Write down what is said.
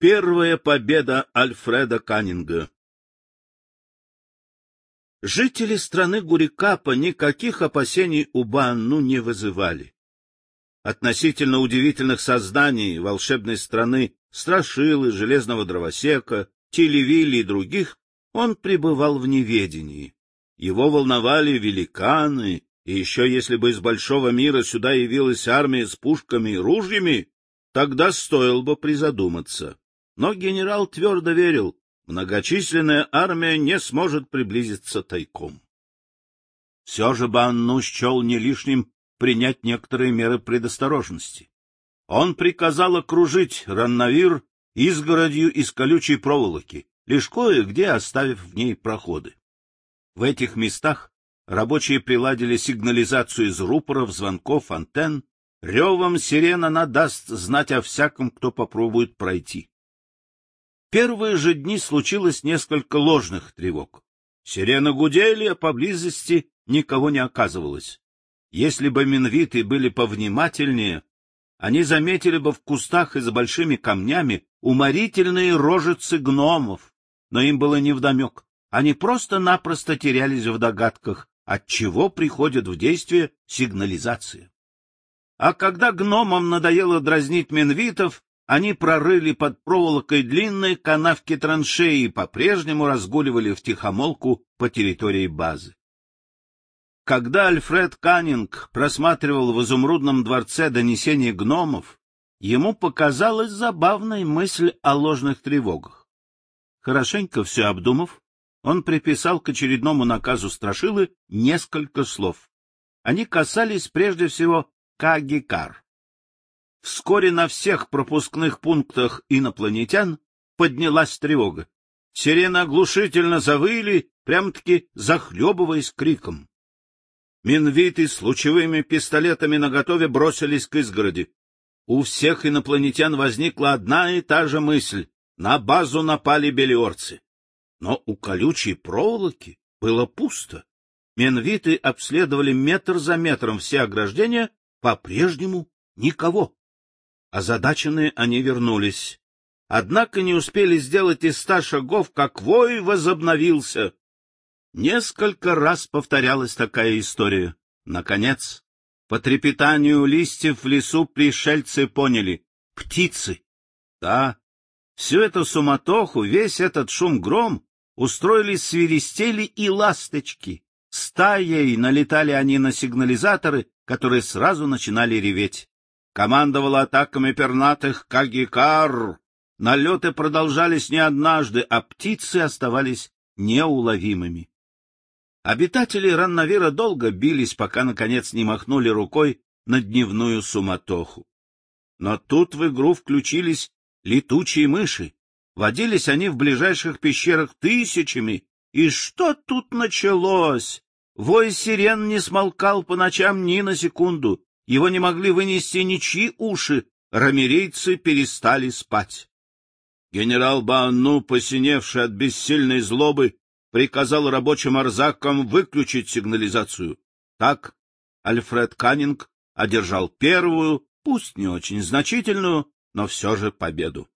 Первая победа Альфреда Каннинга Жители страны Гурикапа никаких опасений у Банну не вызывали. Относительно удивительных созданий волшебной страны Страшилы, Железного Дровосека, Телевилли и других он пребывал в неведении. Его волновали великаны, и еще если бы из большого мира сюда явилась армия с пушками и ружьями, тогда стоило бы призадуматься. Но генерал твердо верил, многочисленная армия не сможет приблизиться тайком. Все же Банну счел не лишним принять некоторые меры предосторожности. Он приказал окружить Раннавир изгородью из колючей проволоки, лишь кое-где оставив в ней проходы. В этих местах рабочие приладили сигнализацию из рупоров, звонков, антенн, ревом сирена надаст знать о всяком, кто попробует пройти первые же дни случилось несколько ложных тревог. Сирены гудели, а поблизости никого не оказывалось. Если бы минвиты были повнимательнее, они заметили бы в кустах и за большими камнями уморительные рожицы гномов, но им было невдомек. Они просто-напросто терялись в догадках, от чего приходит в действие сигнализация. А когда гномам надоело дразнить минвитов, они прорыли под проволокой длинные канавки траншеи и по-прежнему разгуливали в тихомолку по территории базы. Когда Альфред Каннинг просматривал в изумрудном дворце донесения гномов, ему показалась забавной мысль о ложных тревогах. Хорошенько все обдумав, он приписал к очередному наказу Страшилы несколько слов. Они касались прежде всего Кагикар. Вскоре на всех пропускных пунктах инопланетян поднялась тревога. Сирены оглушительно завыли, прям-таки захлебываясь криком. Минвиты с лучевыми пистолетами наготове бросились к изгороди. У всех инопланетян возникла одна и та же мысль — на базу напали белиорцы. Но у колючей проволоки было пусто. Менвиты обследовали метр за метром все ограждения, по-прежнему никого. Озадаченные они вернулись. Однако не успели сделать и ста шагов, как вой возобновился. Несколько раз повторялась такая история. Наконец, по трепетанию листьев в лесу пришельцы поняли — птицы. Да, всю эту суматоху, весь этот шум-гром устроили свиристели и ласточки. Стаей налетали они на сигнализаторы, которые сразу начинали реветь командовала атаками пернатых Кагикар. Налеты продолжались не однажды, а птицы оставались неуловимыми. Обитатели Ранновира долго бились, пока, наконец, не махнули рукой на дневную суматоху. Но тут в игру включились летучие мыши. Водились они в ближайших пещерах тысячами. И что тут началось? Вой сирен не смолкал по ночам ни на секунду. Его не могли вынести ничьи уши, рамерейцы перестали спать. Генерал Баанну, посиневший от бессильной злобы, приказал рабочим арзакам выключить сигнализацию. Так Альфред Каннинг одержал первую, пусть не очень значительную, но все же победу.